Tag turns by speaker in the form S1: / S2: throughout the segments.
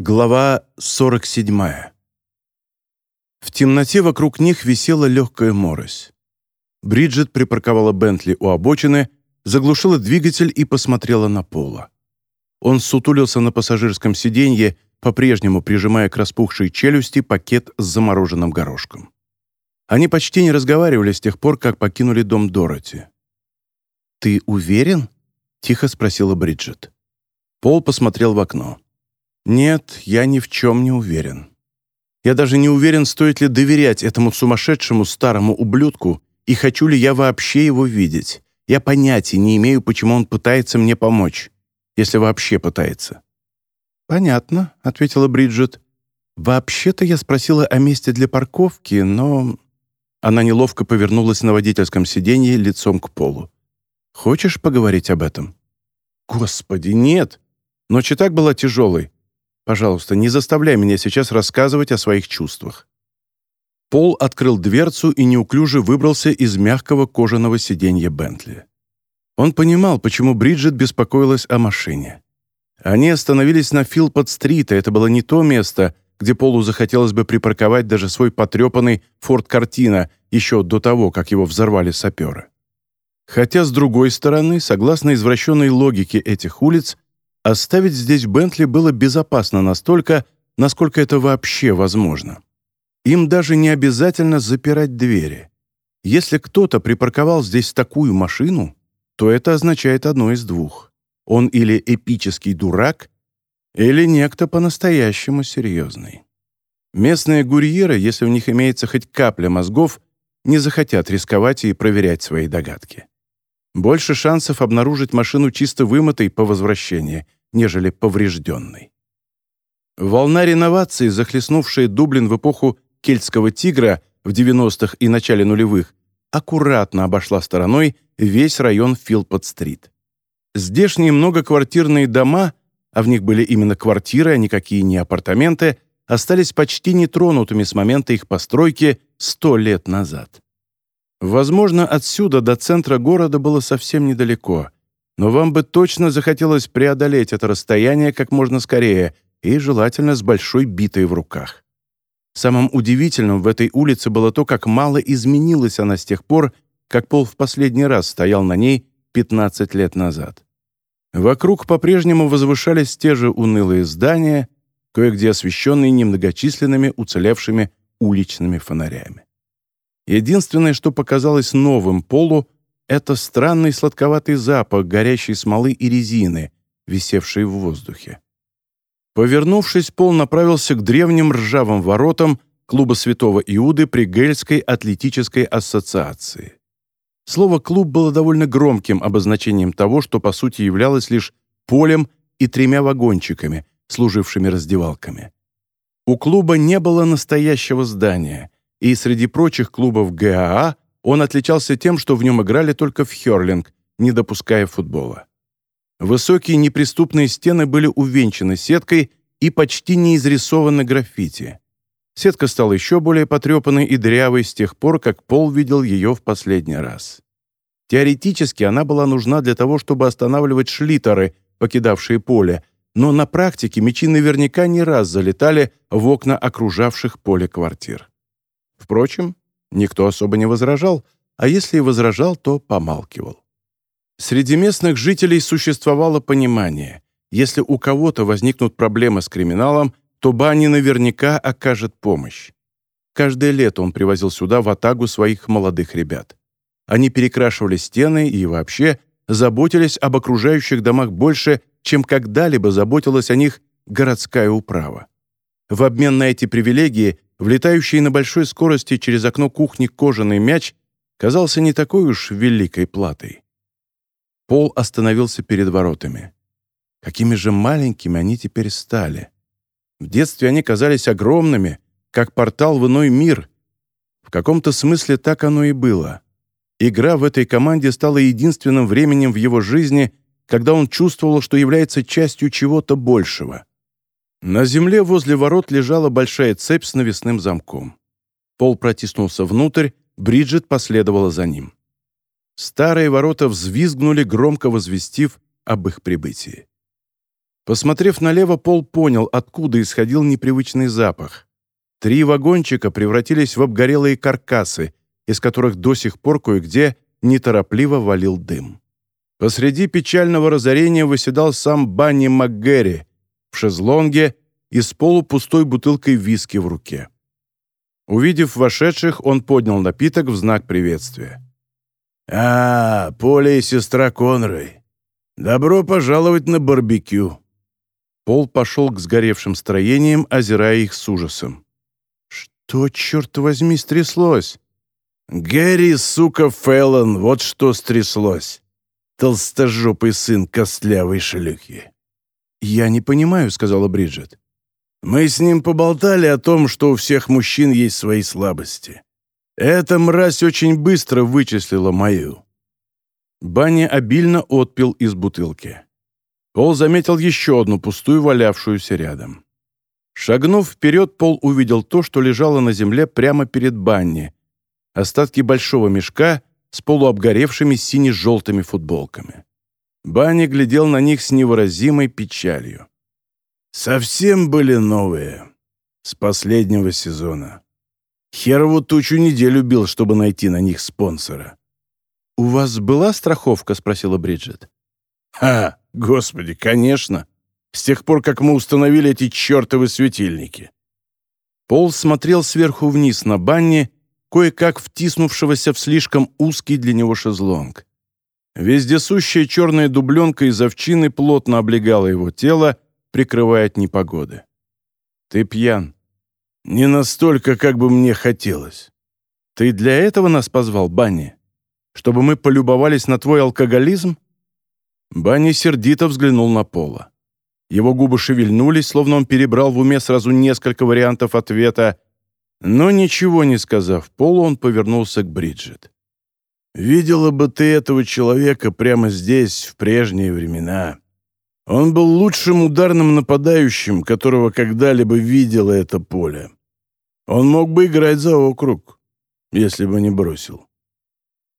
S1: Глава 47. В темноте вокруг них висела легкая морось. Бриджит припарковала Бентли у обочины, заглушила двигатель и посмотрела на Пола. Он сутулился на пассажирском сиденье, по-прежнему прижимая к распухшей челюсти пакет с замороженным горошком. Они почти не разговаривали с тех пор, как покинули дом Дороти. «Ты уверен?» — тихо спросила Бриджит. Пол посмотрел в окно. Нет, я ни в чем не уверен. Я даже не уверен, стоит ли доверять этому сумасшедшему старому ублюдку и хочу ли я вообще его видеть. Я понятия не имею, почему он пытается мне помочь, если вообще пытается. «Понятно», — ответила Бриджит. «Вообще-то я спросила о месте для парковки, но...» Она неловко повернулась на водительском сиденье лицом к полу. «Хочешь поговорить об этом?» «Господи, нет!» Ночь и так была тяжелой. Пожалуйста, не заставляй меня сейчас рассказывать о своих чувствах». Пол открыл дверцу и неуклюже выбрался из мягкого кожаного сиденья Бентли. Он понимал, почему Бриджит беспокоилась о машине. Они остановились на Филпот-стрит, и это было не то место, где Полу захотелось бы припарковать даже свой потрепанный «Форд Картина» еще до того, как его взорвали саперы. Хотя, с другой стороны, согласно извращенной логике этих улиц, Оставить здесь Бентли было безопасно настолько, насколько это вообще возможно. Им даже не обязательно запирать двери. Если кто-то припарковал здесь такую машину, то это означает одно из двух. Он или эпический дурак, или некто по-настоящему серьезный. Местные гурьеры, если у них имеется хоть капля мозгов, не захотят рисковать и проверять свои догадки. Больше шансов обнаружить машину чисто вымытой по возвращении – нежели поврежденный. Волна реновации, захлестнувшая Дублин в эпоху кельтского тигра в 90-х и начале нулевых, аккуратно обошла стороной весь район Филпот-стрит. Здешние многоквартирные дома, а в них были именно квартиры, а никакие не апартаменты, остались почти нетронутыми с момента их постройки сто лет назад. Возможно, отсюда до центра города было совсем недалеко, но вам бы точно захотелось преодолеть это расстояние как можно скорее и желательно с большой битой в руках. Самым удивительным в этой улице было то, как мало изменилась она с тех пор, как Пол в последний раз стоял на ней 15 лет назад. Вокруг по-прежнему возвышались те же унылые здания, кое-где освещенные немногочисленными уцелевшими уличными фонарями. Единственное, что показалось новым Полу, это странный сладковатый запах горящей смолы и резины, висевшей в воздухе. Повернувшись, Пол направился к древним ржавым воротам клуба Святого Иуды при Гельской атлетической ассоциации. Слово «клуб» было довольно громким обозначением того, что по сути являлось лишь полем и тремя вагончиками, служившими раздевалками. У клуба не было настоящего здания, и среди прочих клубов ГАА он отличался тем, что в нем играли только в хёрлинг, не допуская футбола. Высокие неприступные стены были увенчаны сеткой и почти не изрисованы граффити. Сетка стала еще более потрепанной и дырявой с тех пор, как Пол видел ее в последний раз. Теоретически она была нужна для того, чтобы останавливать шлитеры, покидавшие поле, но на практике мечи наверняка не раз залетали в окна окружавших поле квартир. Впрочем, Никто особо не возражал, а если и возражал, то помалкивал. Среди местных жителей существовало понимание. Если у кого-то возникнут проблемы с криминалом, то Бани наверняка окажет помощь. Каждое лето он привозил сюда в Атагу своих молодых ребят. Они перекрашивали стены и вообще заботились об окружающих домах больше, чем когда-либо заботилась о них городская управа. В обмен на эти привилегии влетающий на большой скорости через окно кухни кожаный мяч казался не такой уж великой платой. Пол остановился перед воротами. Какими же маленькими они теперь стали. В детстве они казались огромными, как портал в иной мир. В каком-то смысле так оно и было. Игра в этой команде стала единственным временем в его жизни, когда он чувствовал, что является частью чего-то большего. На земле возле ворот лежала большая цепь с навесным замком. Пол протиснулся внутрь, Бриджит последовала за ним. Старые ворота взвизгнули, громко возвестив об их прибытии. Посмотрев налево, Пол понял, откуда исходил непривычный запах. Три вагончика превратились в обгорелые каркасы, из которых до сих пор кое-где неторопливо валил дым. Посреди печального разорения выседал сам Банни МакГерри шезлонге и с полупустой бутылкой виски в руке. Увидев вошедших, он поднял напиток в знак приветствия.
S2: «А, Поля и сестра Конрой. Добро пожаловать на барбекю».
S1: Пол пошел к сгоревшим строениям, озирая их с ужасом. «Что, черт возьми, стряслось?»
S2: «Гэри, сука, Фэллон, вот что стряслось. Толстожопый сын костлявой шлюхи».
S1: «Я не понимаю», — сказала Бриджит.
S2: «Мы с ним поболтали о том, что у всех мужчин есть свои слабости. Эта мразь очень быстро вычислила мою».
S1: Банни обильно отпил из бутылки. Пол заметил еще одну пустую, валявшуюся рядом. Шагнув вперед, Пол увидел то, что лежало на земле прямо перед Банни. Остатки большого мешка с полуобгоревшими сине-желтыми футболками. Банни глядел на них с невыразимой печалью.
S2: «Совсем были новые. С последнего сезона. Херову тучу неделю бил, чтобы найти на них спонсора».
S1: «У вас была страховка?» — спросила Бриджит.
S2: «Ха! Господи, конечно! С тех пор, как мы установили эти чертовы светильники!»
S1: Пол смотрел сверху вниз на Банни, кое-как втиснувшегося в слишком узкий для него шезлонг. Вездесущая черная дубленка из овчины плотно облегала его тело, прикрывая от непогоды. «Ты пьян».
S2: «Не настолько, как бы мне хотелось».
S1: «Ты для этого нас позвал, Банни? Чтобы мы полюбовались на твой алкоголизм?» Банни сердито взглянул на Пола. Его губы шевельнулись, словно он перебрал в уме сразу несколько вариантов ответа, но ничего не сказав Полу, он повернулся к Бриджит.
S2: «Видела бы ты этого человека прямо здесь, в прежние времена. Он был лучшим ударным нападающим, которого когда-либо видела это поле. Он мог бы играть за округ, если бы не бросил».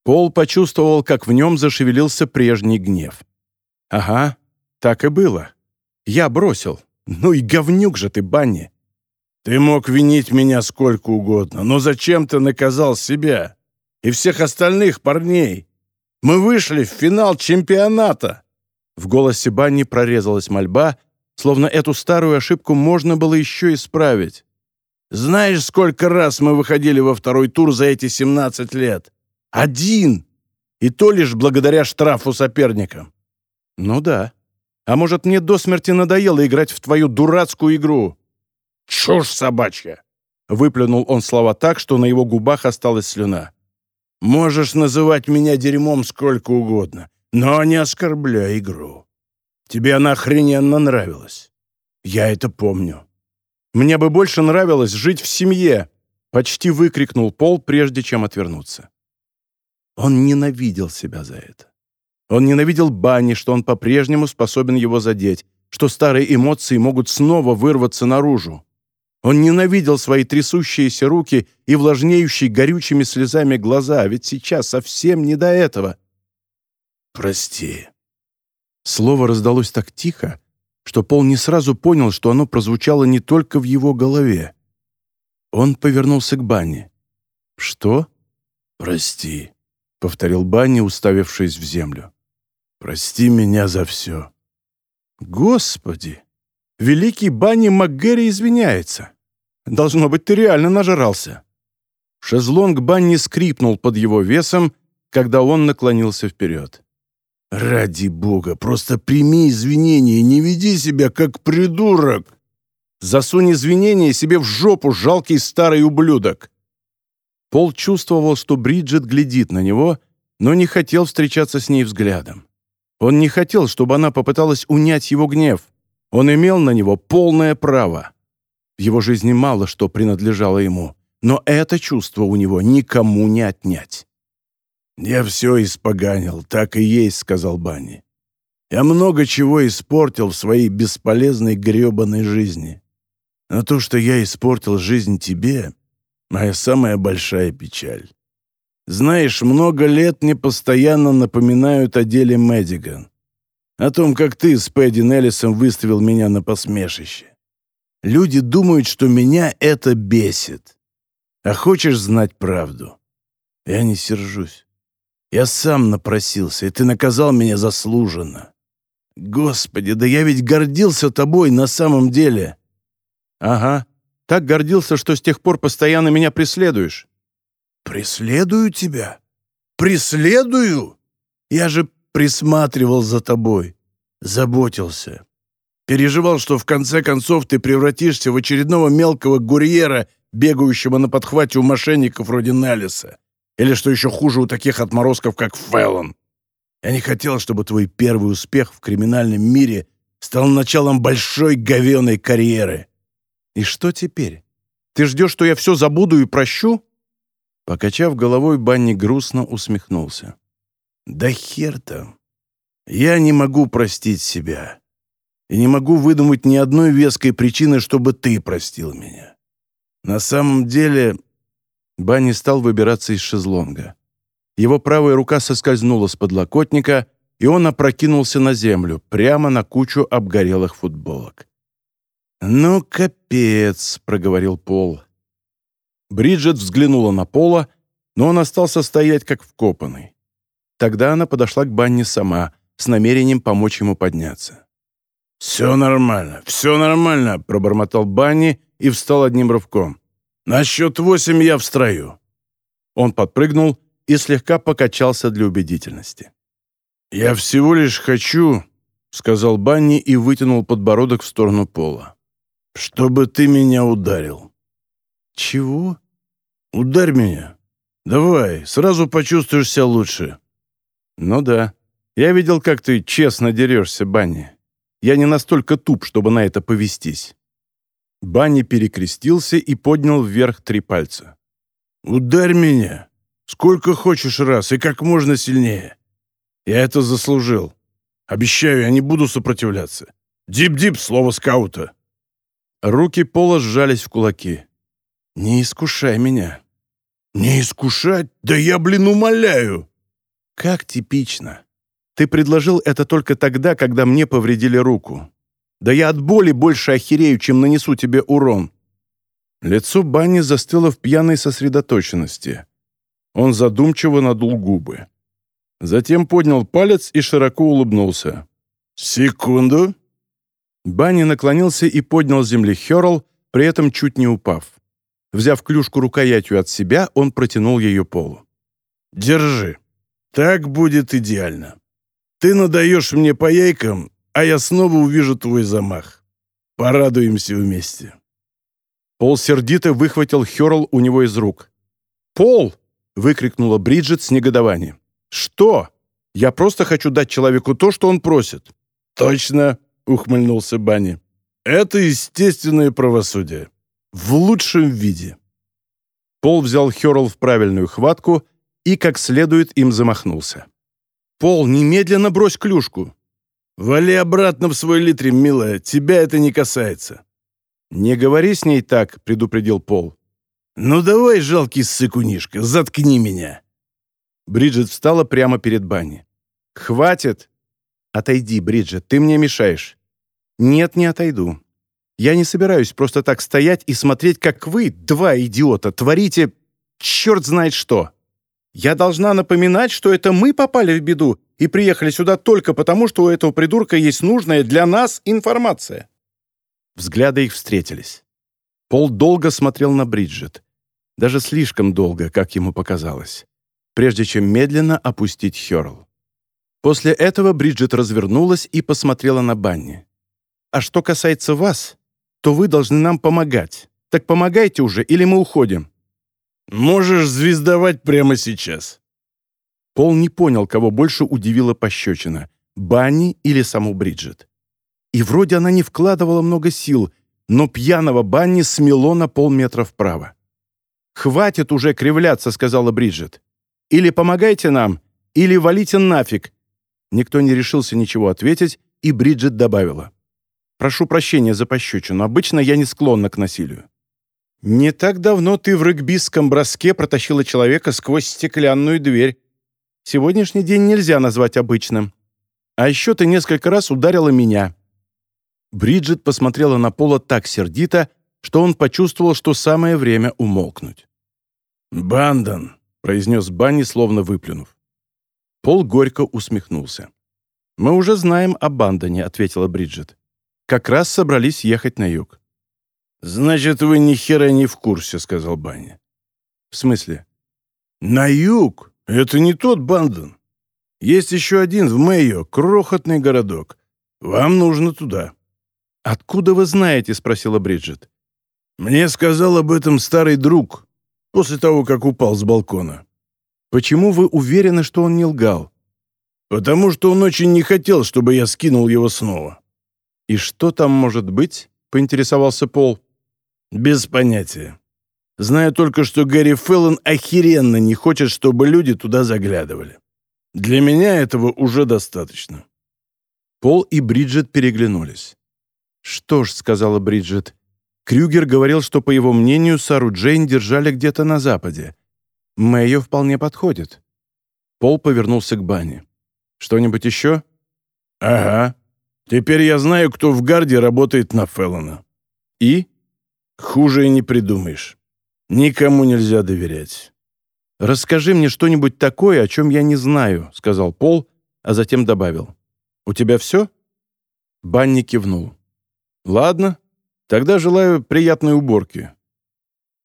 S1: Пол почувствовал, как в нем зашевелился прежний гнев. «Ага, так и было. Я бросил. Ну и говнюк же ты, Банни!»
S2: «Ты мог винить меня сколько угодно, но зачем ты наказал себя и всех остальных парней? Мы вышли в финал чемпионата!»
S1: В голосе Банни прорезалась мольба, словно эту старую ошибку можно было еще исправить.
S2: «Знаешь, сколько раз мы выходили во второй тур за эти 17 лет? Один! И то лишь благодаря штрафу соперникам.
S1: «Ну да. А может, мне до смерти надоело играть в твою дурацкую игру?»
S2: «Чушь собачья!»
S1: Выплюнул он слова так, что на его губах осталась слюна.
S2: «Можешь называть меня дерьмом сколько угодно, но не оскорбляй игру. Тебе она охрененно нравилась. Я это помню».
S1: «Мне бы больше нравилось жить в семье!» Почти выкрикнул Пол, прежде чем отвернуться. Он ненавидел себя за это. Он ненавидел Банни, что он по-прежнему способен его задеть, что старые эмоции могут снова вырваться наружу. Он ненавидел свои трясущиеся руки и влажнеющие горючими слезами глаза, ведь сейчас совсем не до этого.
S2: «Прости».
S1: Слово раздалось так тихо, что Пол не сразу понял, что оно прозвучало не только в его голове. Он повернулся к Банни. «Что?»
S2: «Прости», —
S1: повторил Банни, уставившись в землю.
S2: Прости меня за все».
S1: «Господи! Великий Банни МакГерри извиняется. Должно быть, ты реально нажрался». Шезлонг Банни скрипнул под его весом, когда он наклонился вперед.
S2: «Ради бога, просто прими извинения и не веди себя как придурок!»
S1: «Засунь извинения себе в жопу, жалкий старый ублюдок!» Пол чувствовал, что Бриджит глядит на него, но не хотел встречаться с ней взглядом. Он не хотел, чтобы она попыталась унять его гнев. Он имел на него полное право. В его жизни мало что принадлежало ему, но это чувство у него никому не отнять.
S2: «Я все испоганил, так и есть», — сказал Банни. «Я много чего испортил в своей бесполезной гребаной жизни. Но то, что я испортил жизнь тебе, — моя самая большая печаль. Знаешь, много лет мне постоянно напоминают о деле Мэддиган. О том, как ты с Пэдди Неллисом выставил меня на посмешище. Люди думают, что меня это бесит. А хочешь знать правду? Я не сержусь. Я сам напросился, и ты наказал меня заслуженно. Господи, да я ведь гордился тобой на самом деле.
S1: Ага, так гордился, что с тех пор постоянно меня преследуешь.
S2: Преследую тебя? Преследую? Я же присматривал за тобой, заботился. Переживал, что в конце концов ты превратишься в очередного мелкого гурьера, бегающего на подхвате у мошенников вроде Налиса. Или, что еще хуже, у таких отморозков, как Феллон. Я не хотел, чтобы твой первый успех в криминальном мире стал началом большой говеной карьеры.
S1: И что теперь? Ты ждешь, что я все забуду и прощу?» Покачав головой, Банни грустно усмехнулся.
S2: «Да хер там. Я не могу простить себя. И не могу выдумать ни одной веской причины, чтобы ты простил меня. На самом деле
S1: Банни стал выбираться из шезлонга. Его правая рука соскользнула с подлокотника, и он опрокинулся на землю, прямо на кучу обгорелых футболок.
S2: «Ну, капец», — проговорил Пол.
S1: Бриджит взглянула на Пола, но он остался стоять как вкопанный. Тогда она подошла к Банни сама, с намерением помочь ему подняться.
S2: «Все нормально, все нормально», — пробормотал Банни и встал одним рывком. «На счет восемь я в строю».
S1: Он подпрыгнул и слегка покачался для убедительности.
S2: «Я всего лишь хочу», — сказал Банни и вытянул подбородок в сторону пола, «чтобы ты меня ударил».
S1: «Чего?»
S2: «Ударь меня. Давай, сразу почувствуешь себя лучше».
S1: «Ну да. Я видел, как ты честно дерешься, Банни. Я не настолько туп, чтобы на это повестись». Банни перекрестился и поднял вверх три пальца.
S2: «Ударь меня! Сколько хочешь раз и как можно сильнее. Я это заслужил. Обещаю, я не буду сопротивляться. Дип-дип, слово скаута!»
S1: Руки Пола сжались в кулаки. «Не искушай меня».
S2: «Не искушать? Да я, блин, умоляю!»
S1: «Как типично. Ты предложил это только тогда, когда мне повредили руку. Да я от боли больше охерею, чем нанесу тебе урон». Лицо Банни застыло в пьяной сосредоточенности. Он задумчиво надул губы. Затем поднял палец и широко улыбнулся.
S2: «Секунду!»
S1: Банни наклонился и поднял земли Херл, при этом чуть не упав. Взяв клюшку рукоятью от себя, он протянул ее полу.
S2: «Держи. Так будет идеально. Ты надаешь мне по яйкам, а я снова увижу твой замах. Порадуемся вместе».
S1: Пол сердито выхватил Херл у него из рук. «Пол!» — выкрикнула Бриджит с негодованием. «Что? Я просто хочу дать человеку то, что он просит».
S2: «Точно!» — ухмыльнулся Банни. «Это естественное правосудие. В лучшем виде».
S1: Пол взял Херл в правильную хватку и как следует им замахнулся. «Пол, немедленно брось клюшку!»
S2: «Вали обратно в свой литрим, милая, тебя это не касается».
S1: «Не говори с ней так», — предупредил Пол.
S2: «Ну давай, жалкий сыкунишка, заткни меня».
S1: Бриджит встала прямо перед Банни. «Хватит!» «Отойди, Бриджит, ты мне мешаешь». «Нет, не отойду. Я не собираюсь просто так стоять и смотреть, как вы, два идиота, творите черт знает что. Я должна напоминать, что это мы попали в беду, и приехали сюда только потому, что у этого придурка есть нужная для нас информация». Взгляды их встретились. Пол долго смотрел на Бриджит. Даже слишком долго, как ему показалось. Прежде чем медленно опустить Хёрл. После этого Бриджит развернулась и посмотрела на Банни. «А что касается вас, то вы должны нам помогать. Так помогайте уже, или мы уходим».
S2: «Можешь звездовать прямо сейчас»,
S1: Пол не понял, кого больше удивила пощечина — Банни или саму Бриджит. И вроде она не вкладывала много сил, но пьяного Банни смело на полметра вправо. «Хватит уже кривляться», — сказала Бриджит. «Или помогайте нам, или валите нафиг». Никто не решился ничего ответить, и Бриджит добавила. «Прошу прощения за пощечину. Обычно я не склонна к насилию». «Не так давно ты в регбистском броске протащила человека сквозь стеклянную дверь», Сегодняшний день нельзя назвать обычным». А еще ты несколько раз ударила меня». Бриджит посмотрела на Пола так сердито, что он почувствовал, что самое время умолкнуть.
S2: «Бандон», — произнес Банни, словно выплюнув.
S1: Пол горько усмехнулся. «Мы уже знаем о Бандоне», — ответила Бриджит. «Как раз собрались ехать на юг».
S2: «Значит, вы ни хера не в курсе», — сказал Банни.
S1: «В смысле?»
S2: «На юг? Это не тот Бандон. Есть еще один в Мэйо, крохотный городок. Вам нужно туда».
S1: «Откуда вы знаете?» — спросила Бриджит.
S2: «Мне сказал об этом старый друг после того, как упал с балкона».
S1: «Почему вы уверены, что он не лгал?»
S2: «Потому что он очень не хотел, чтобы я скинул его снова».
S1: «И что там может быть?» — поинтересовался Пол.
S2: «Без понятия. Знаю только, что Гэри Феллон охеренно не хочет, чтобы люди туда заглядывали. Для меня этого уже достаточно».
S1: Пол и Бриджит переглянулись. «Что ж», — сказала Бриджит, — «Крюгер говорил, что, по его мнению, Сару Джейн держали где-то на западе. Мэйо вполне подходит». Пол повернулся к Бане. «Что-нибудь еще?»
S2: «Ага. Теперь я знаю, кто в гарде работает на Феллона».
S1: «И?»
S2: «Хуже и не придумаешь. Никому нельзя доверять».
S1: «Расскажи мне что-нибудь такое, о чем я не знаю», — сказал Пол, а затем добавил. «У тебя все?» Банни кивнул. «Ладно, тогда желаю приятной уборки».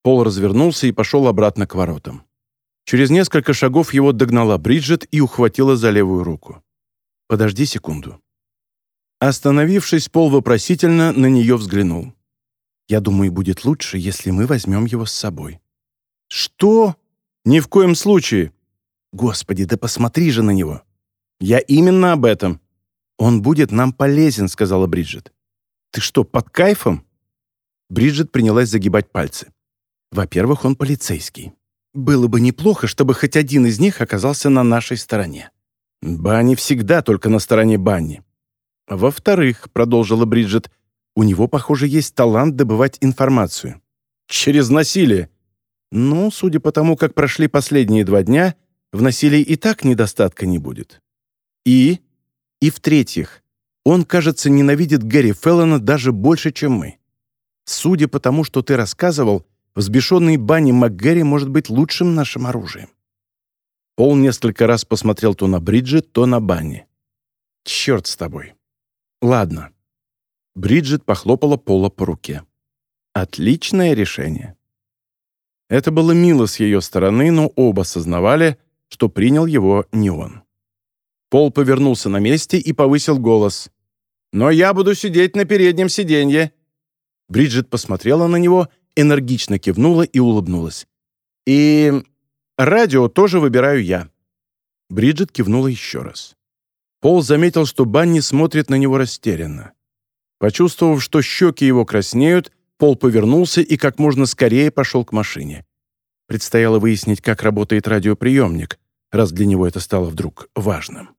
S1: Пол развернулся и пошел обратно к воротам. Через несколько шагов его догнала Бриджит и ухватила за левую руку. «Подожди секунду». Остановившись, Пол вопросительно на нее взглянул. «Я думаю, будет лучше, если мы возьмем его с собой». «Что? Ни в коем случае!» «Господи, да посмотри же на него!» «Я именно об этом!» «Он будет нам полезен», — сказала Бриджит. «Ты что, под кайфом?» Бриджит принялась загибать пальцы. «Во-первых, он полицейский. Было бы неплохо, чтобы хоть один из них оказался на нашей стороне. Банни всегда только на стороне Банни. Во-вторых, продолжила Бриджит, у него, похоже, есть талант добывать информацию. Через насилие. Ну, судя по тому, как прошли последние два дня, в насилии и так недостатка не будет. И... И в-третьих, он, кажется, ненавидит Гэри Феллона даже больше, чем мы. Судя по тому, что ты рассказывал, взбешенный Банни МакГэри может быть лучшим нашим оружием. Пол несколько раз посмотрел то на Бриджит, то на Банни. «Черт с тобой. Ладно». Бриджит похлопала Пола по руке. «Отличное решение». Это было мило с ее стороны, но оба сознавали, что принял его не он. Пол повернулся на месте и повысил голос. «Но я буду сидеть на переднем сиденье». Бриджит посмотрела на него, энергично кивнула и улыбнулась. «И радио тоже выбираю я». Бриджит кивнула еще раз. Пол заметил, что Банни смотрит на него растерянно. Почувствовав, что щеки его краснеют, Пол повернулся и как можно скорее пошел к машине. Предстояло выяснить, как работает радиоприемник, раз для него это стало вдруг важным.